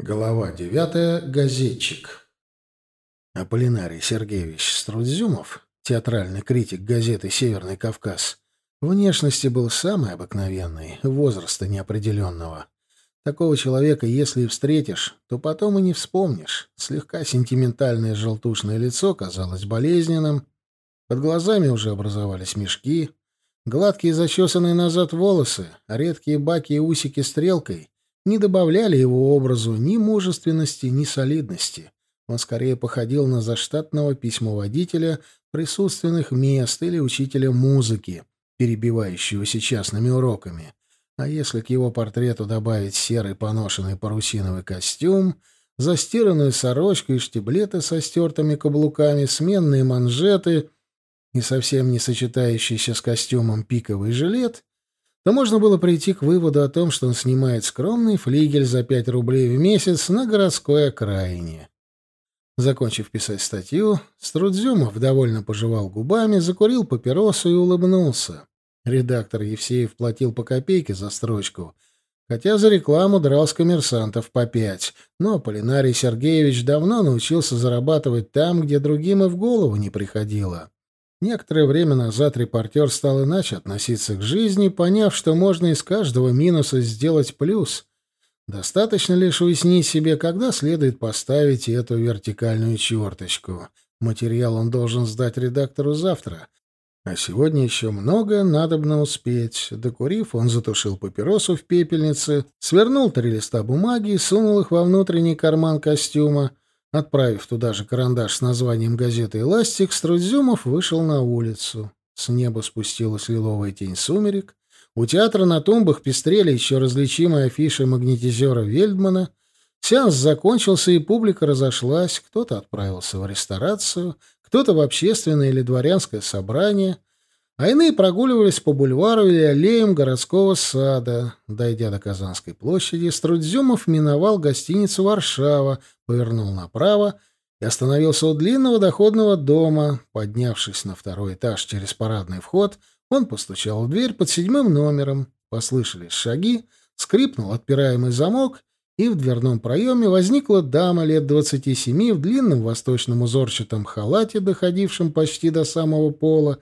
Глава девятая. Газетчик. Аполлинарий Сергеевич Струдзюмов, театральный критик газеты «Северный Кавказ», внешности был самый обыкновенный, возраста неопределенного. Такого человека, если и встретишь, то потом и не вспомнишь. Слегка сентиментальное желтушное лицо казалось болезненным, под глазами уже образовались мешки, гладкие зачесанные назад волосы, редкие баки и усики стрелкой — не добавляли его образу ни мужественности, ни солидности. Он скорее походил на заштатного письмоводителя присутственных мест или учителя музыки, перебивающего частными уроками. А если к его портрету добавить серый поношенный парусиновый костюм, застиранную сорочку и штиблеты со стертыми каблуками, сменные манжеты и совсем не сочетающийся с костюмом пиковый жилет, то можно было прийти к выводу о том, что он снимает скромный флигель за пять рублей в месяц на городской окраине. Закончив писать статью, Струдзюмов довольно пожевал губами, закурил папиросу и улыбнулся. Редактор Евсеев платил по копейке за строчку, хотя за рекламу драл с коммерсантов по пять, но Полинарий Сергеевич давно научился зарабатывать там, где другим и в голову не приходило. Некоторое время назад репортер стал иначе относиться к жизни, поняв, что можно из каждого минуса сделать плюс. Достаточно лишь уяснить себе, когда следует поставить эту вертикальную черточку. Материал он должен сдать редактору завтра. А сегодня еще много надобно успеть. Докурив, он затушил папиросу в пепельнице, свернул три листа бумаги и сунул их во внутренний карман костюма — Отправив туда же карандаш с названием газеты «Эластик», Струдзюмов вышел на улицу. С неба спустилась лиловая тень сумерек. У театра на тумбах пестрели еще различимые афиши магнетизера Вельдмана. Сеанс закончился, и публика разошлась. Кто-то отправился в ресторацию, кто-то в общественное или дворянское собрание — а иные прогуливались по бульвару или аллеям городского сада. Дойдя до Казанской площади, Струдзюмов миновал гостиницу «Варшава», повернул направо и остановился у длинного доходного дома. Поднявшись на второй этаж через парадный вход, он постучал в дверь под седьмым номером. Послышались шаги, скрипнул отпираемый замок, и в дверном проеме возникла дама лет двадцати семи в длинном восточном узорчатом халате, доходившем почти до самого пола,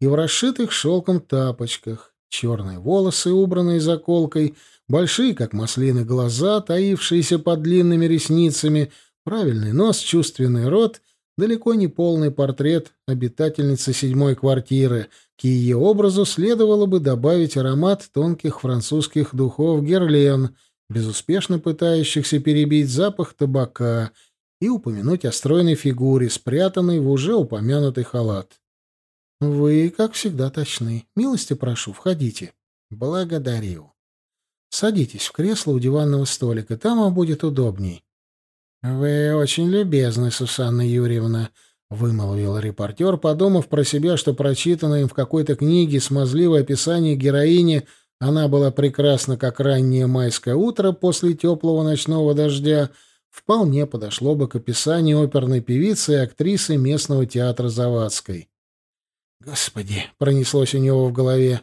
и в расшитых шелком тапочках, черные волосы, убранные заколкой, большие, как маслины, глаза, таившиеся под длинными ресницами, правильный нос, чувственный рот, далеко не полный портрет обитательницы седьмой квартиры. К ее образу следовало бы добавить аромат тонких французских духов Герлен, безуспешно пытающихся перебить запах табака, и упомянуть о стройной фигуре, спрятанной в уже упомянутый халат. «Вы, как всегда, точны. Милости прошу, входите». «Благодарю». «Садитесь в кресло у диванного столика, там вам будет удобней». «Вы очень любезны, Сусанна Юрьевна», — вымолвил репортер, подумав про себя, что прочитанное им в какой-то книге смазливое описание героини «Она была прекрасна, как раннее майское утро после теплого ночного дождя», вполне подошло бы к описанию оперной певицы и актрисы местного театра Завадской. Господи, пронеслось у него в голове.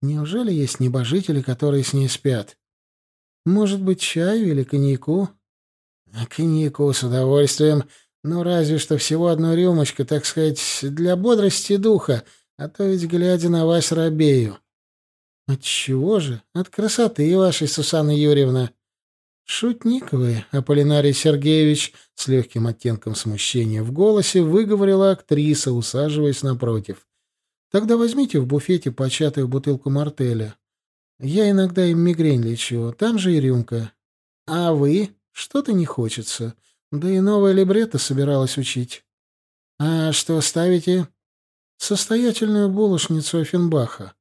Неужели есть небожители, которые с ней спят? Может быть, чаю или коньяку? А коньяку с удовольствием. Ну, разве что всего одна рюмочка, так сказать, для бодрости духа, а то ведь, глядя на вас, робею. Отчего же? От красоты вашей, Сусанна Юрьевна. Шутник вы, Аполлинарий Сергеевич, с легким оттенком смущения в голосе выговорила актриса, усаживаясь напротив. Тогда возьмите в буфете початую бутылку мартеля. Я иногда им мигрень лечу, там же и рюмка. А вы? Что-то не хочется. Да и новое либретто собиралась учить. А что ставите? Состоятельную булочницу Офенбаха.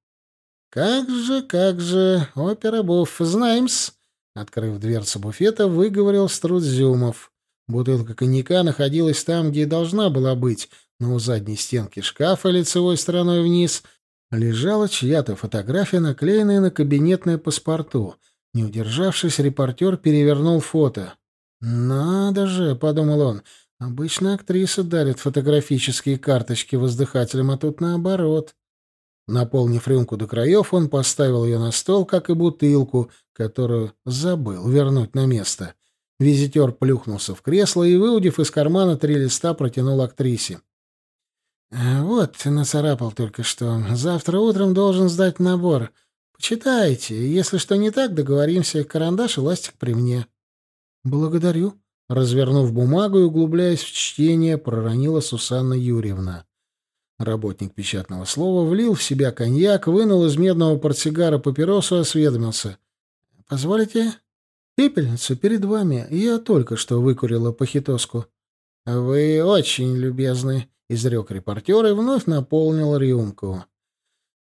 Как же, как же, опера буф, знаем-с. Открыв дверцу буфета, выговорил Струдзюмов. Бутылка коньяка находилась там, где должна была быть, но у задней стенки шкафа лицевой стороной вниз лежала чья-то фотография, наклеенная на кабинетное паспорту. Не удержавшись, репортер перевернул фото. «Надо же», — подумал он, — «обычно актрисы дарят фотографические карточки воздыхателям, а тут наоборот». Наполнив рюмку до краев, он поставил ее на стол, как и бутылку, которую забыл вернуть на место. Визитер плюхнулся в кресло и, выудив из кармана три листа, протянул актрисе. «Э, «Вот, нацарапал только что. Завтра утром должен сдать набор. Почитайте. Если что не так, договоримся. Карандаш и ластик при мне». «Благодарю», — развернув бумагу и углубляясь в чтение, проронила Сусанна Юрьевна. Работник печатного слова влил в себя коньяк, вынул из медного портсигара папиросу, осведомился. «Позволите?» «Пепельницу перед вами. Я только что выкурила похитоску». «Вы очень любезны», — изрек репортер и вновь наполнил рюмку.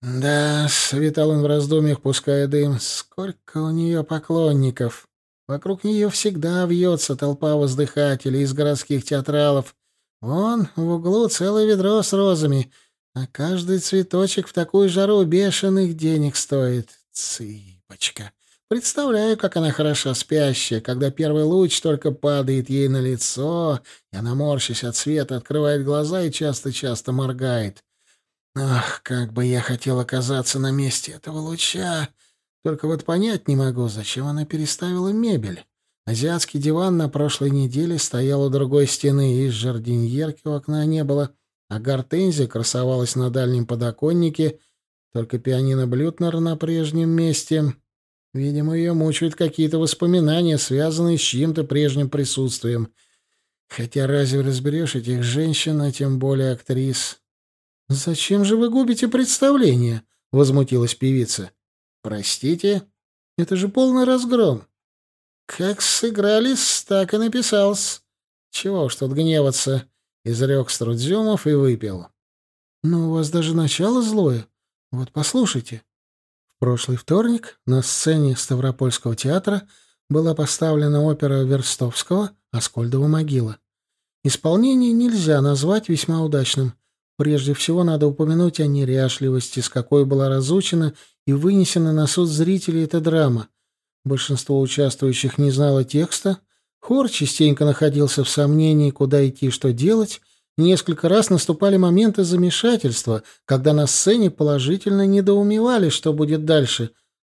«Да», — свитал он в раздумьях, пуская дым, — «сколько у нее поклонников. Вокруг нее всегда вьется толпа воздыхателей из городских театралов, Вон в углу целое ведро с розами, а каждый цветочек в такую жару бешеных денег стоит. Цыпочка. Представляю, как она хороша спящая, когда первый луч только падает ей на лицо, и она, морщась от света, открывает глаза и часто-часто моргает. Ах, как бы я хотел оказаться на месте этого луча! Только вот понять не могу, зачем она переставила мебель. Азиатский диван на прошлой неделе стоял у другой стены, и жардиньерки у окна не было, а гортензия красовалась на дальнем подоконнике, только пианино Блютнер на прежнем месте. Видимо, ее мучают какие-то воспоминания, связанные с чьим-то прежним присутствием. Хотя разве разберешь этих женщин, а тем более актрис? «Зачем же вы губите представление?» — возмутилась певица. «Простите? Это же полный разгром. «Как сыгрались, так и написался. Чего уж тут гневаться», — изрек Струдзюмов и выпил. «Но у вас даже начало злое. Вот послушайте». Прошлый вторник на сцене Ставропольского театра была поставлена опера Верстовского «Аскольдова могила». Исполнение нельзя назвать весьма удачным. Прежде всего надо упомянуть о неряшливости, с какой была разучена и вынесена на суд зрителей эта драма, Большинство участвующих не знало текста, хор частенько находился в сомнении, куда идти и что делать, несколько раз наступали моменты замешательства, когда на сцене положительно недоумевали, что будет дальше.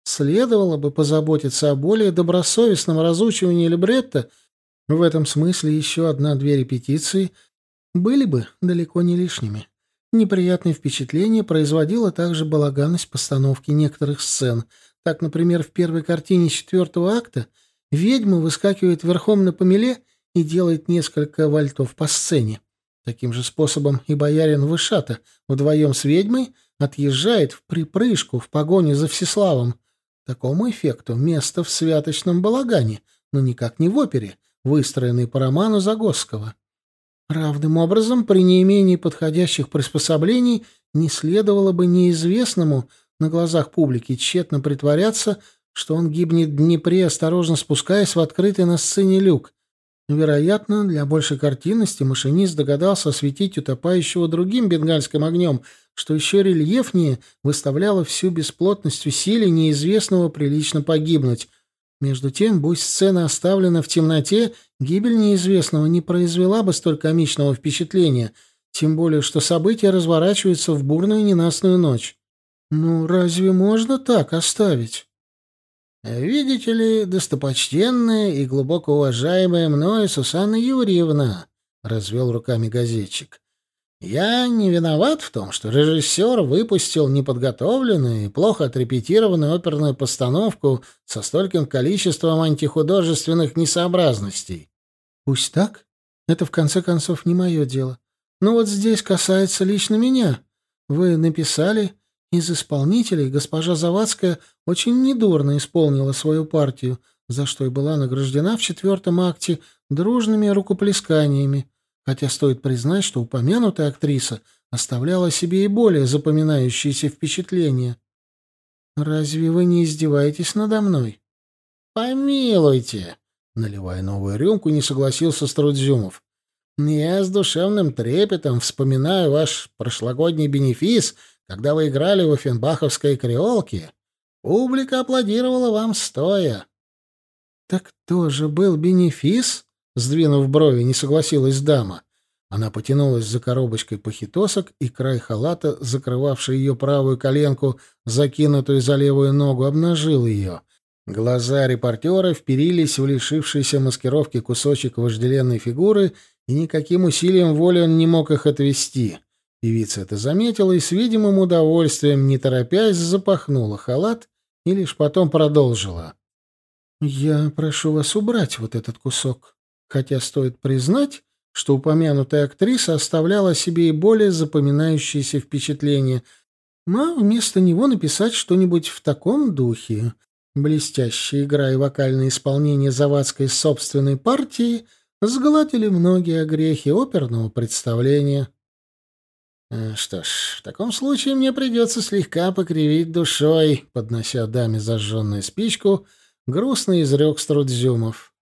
Следовало бы позаботиться о более добросовестном разучивании либретто, в этом смысле еще одна-две репетиции были бы далеко не лишними. Неприятное впечатление производила также балаганность постановки некоторых сцен — так, например, в первой картине четвертого акта ведьма выскакивает верхом на помеле и делает несколько вальтов по сцене. Таким же способом и боярин Вышата вдвоем с ведьмой отъезжает в припрыжку в погоне за Всеславом. Такому эффекту место в святочном балагане, но никак не в опере, выстроенной по роману Загосского. Равным образом, при неимении подходящих приспособлений не следовало бы неизвестному на глазах публики тщетно притворяться, что он гибнет в Днепре, осторожно спускаясь в открытый на сцене люк. Вероятно, для большей картинности машинист догадался осветить утопающего другим бенгальским огнем, что еще рельефнее выставляло всю бесплотность усилий неизвестного прилично погибнуть. Между тем, будь сцена оставлена в темноте, гибель неизвестного не произвела бы столь комичного впечатления, тем более что события разворачиваются в бурную ненастную ночь. «Ну, разве можно так оставить?» «Видите ли, достопочтенная и глубоко уважаемая мною Сусанна Юрьевна», — развел руками газетчик, — «я не виноват в том, что режиссер выпустил неподготовленную и плохо отрепетированную оперную постановку со стольким количеством антихудожественных несообразностей». «Пусть так. Это, в конце концов, не мое дело. Но вот здесь касается лично меня. Вы написали из исполнителей госпожа Завадская очень недурно исполнила свою партию, за что и была награждена в четвертом акте дружными рукоплесканиями, хотя стоит признать, что упомянутая актриса оставляла себе и более запоминающиеся впечатления. «Разве вы не издеваетесь надо мной?» «Помилуйте!» — наливая новую рюмку, не согласился Струдзюмов. «Я с душевным трепетом вспоминаю ваш прошлогодний бенефис когда вы играли в Офенбаховской креолке, публика аплодировала вам стоя. — Так тоже был бенефис? — сдвинув брови, не согласилась дама. Она потянулась за коробочкой похитосок, и край халата, закрывавший ее правую коленку, закинутую за левую ногу, обнажил ее. Глаза репортера вперились в лишившийся маскировки кусочек вожделенной фигуры, и никаким усилием воли он не мог их отвести. Певица это заметила и с видимым удовольствием, не торопясь, запахнула халат и лишь потом продолжила. «Я прошу вас убрать вот этот кусок, хотя стоит признать, что упомянутая актриса оставляла себе и более запоминающиеся впечатления, но вместо него написать что-нибудь в таком духе. Блестящая игра и вокальное исполнение завадской собственной партии сгладили многие огрехи оперного представления. Э, «Что ж, в таком случае мне придется слегка покривить душой», — поднося даме зажженную спичку, грустно изрек Струдзюмов.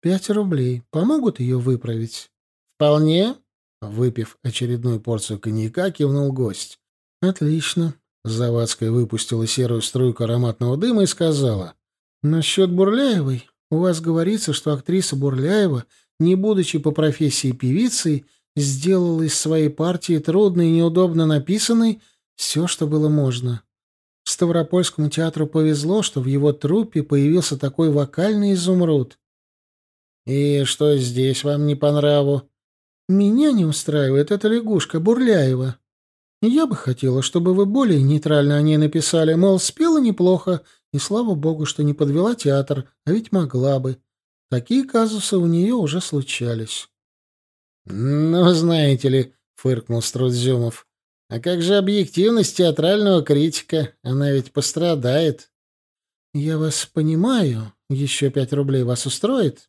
«Пять рублей. Помогут ее выправить?» «Вполне», — выпив очередную порцию коньяка, кивнул гость. «Отлично». Завадская выпустила серую струйку ароматного дыма и сказала. «Насчет Бурляевой. У вас говорится, что актриса Бурляева, не будучи по профессии певицей, сделал из своей партии трудно и неудобно написанной все, что было можно. Ставропольскому театру повезло, что в его труппе появился такой вокальный изумруд. «И что здесь вам не по нраву?» «Меня не устраивает эта лягушка Бурляева. Я бы хотела, чтобы вы более нейтрально о ней написали, мол, спела неплохо, и слава богу, что не подвела театр, а ведь могла бы. Такие казусы у нее уже случались». «Ну, знаете ли», — фыркнул Струдзюмов, — «а как же объективность театрального критика? Она ведь пострадает». «Я вас понимаю. Еще пять рублей вас устроит?»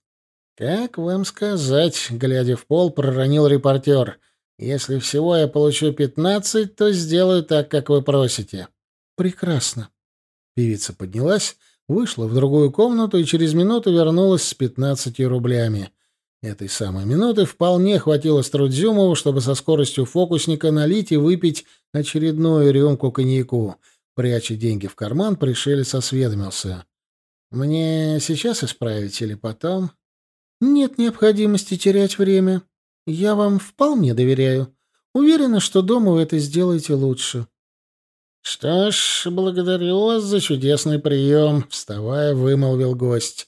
«Как вам сказать?» — глядя в пол, проронил репортер. «Если всего я получу пятнадцать, то сделаю так, как вы просите». «Прекрасно». Певица поднялась, вышла в другую комнату и через минуту вернулась с пятнадцатью рублями. Этой самой минуты вполне хватило Струдзюмову, чтобы со скоростью фокусника налить и выпить очередную рюмку коньяку. Пряча деньги в карман, пришелец осведомился. «Мне сейчас исправить или потом?» «Нет необходимости терять время. Я вам вполне доверяю. Уверена, что дома вы это сделаете лучше». «Что ж, благодарю вас за чудесный прием», — вставая, вымолвил гость.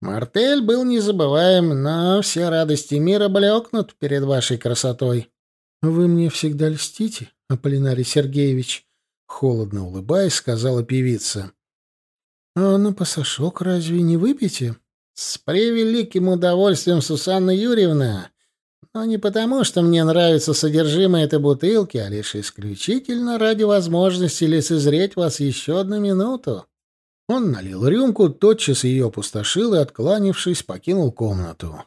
Мартель был незабываем, но все радости мира блекнут перед вашей красотой. — Вы мне всегда льстите, Аполлинарий Сергеевич, — холодно улыбаясь, сказала певица. — А на пасашок разве не выпьете? — С превеликим удовольствием, Сусанна Юрьевна. Но не потому, что мне нравится содержимое этой бутылки, а лишь исключительно ради возможности лицезреть вас еще одну минуту. Он налил рюмку, тотчас ее опустошил и, откланившись, покинул комнату.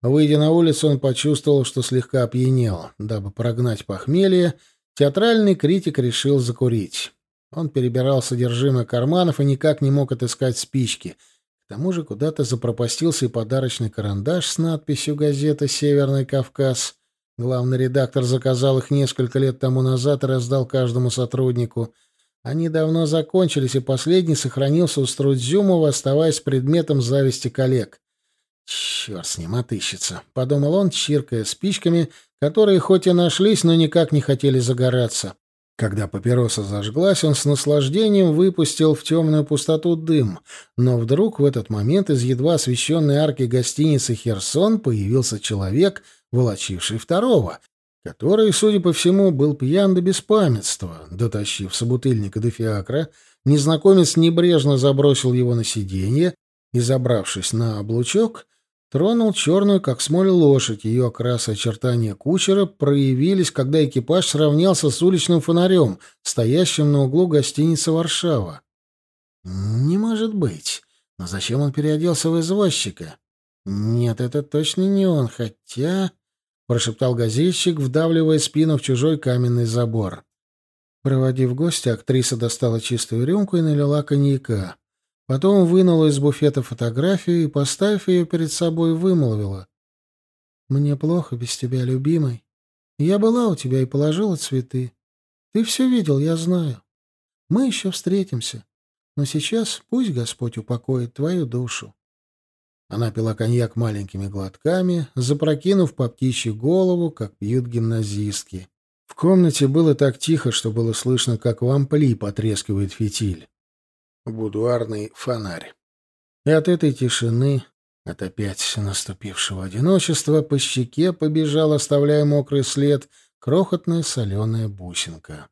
Выйдя на улицу, он почувствовал, что слегка опьянел. Дабы прогнать похмелье, театральный критик решил закурить. Он перебирал содержимое карманов и никак не мог отыскать спички. К тому же куда-то запропастился и подарочный карандаш с надписью «Газета Северный Кавказ». Главный редактор заказал их несколько лет тому назад и раздал каждому сотруднику — они давно закончились, и последний сохранился у Струдзюмова, оставаясь предметом зависти коллег. «Черт с ним, отыщется», — подумал он, чиркая спичками, которые хоть и нашлись, но никак не хотели загораться. Когда папироса зажглась, он с наслаждением выпустил в темную пустоту дым, но вдруг в этот момент из едва освещенной арки гостиницы «Херсон» появился человек, волочивший второго, который, судя по всему, был пьян до беспамятства. Дотащив собутыльника до фиакра, незнакомец небрежно забросил его на сиденье и, забравшись на облучок, тронул черную, как смоль, лошадь. Ее окрас и очертания кучера проявились, когда экипаж сравнялся с уличным фонарем, стоящим на углу гостиницы «Варшава». «Не может быть. Но зачем он переоделся в извозчика? Нет, это точно не он, хотя...» прошептал газетчик, вдавливая спину в чужой каменный забор. Проводив гостя, актриса достала чистую рюмку и налила коньяка. Потом вынула из буфета фотографию и, поставив ее перед собой, вымолвила. «Мне плохо без тебя, любимый. Я была у тебя и положила цветы. Ты все видел, я знаю. Мы еще встретимся. Но сейчас пусть Господь упокоит твою душу. Она пила коньяк маленькими глотками, запрокинув по птичью голову, как пьют гимназистки. В комнате было так тихо, что было слышно, как в ампли потрескивает фитиль. Будуарный фонарь. И от этой тишины, от опять наступившего одиночества, по щеке побежал, оставляя мокрый след, крохотная соленая бусинка.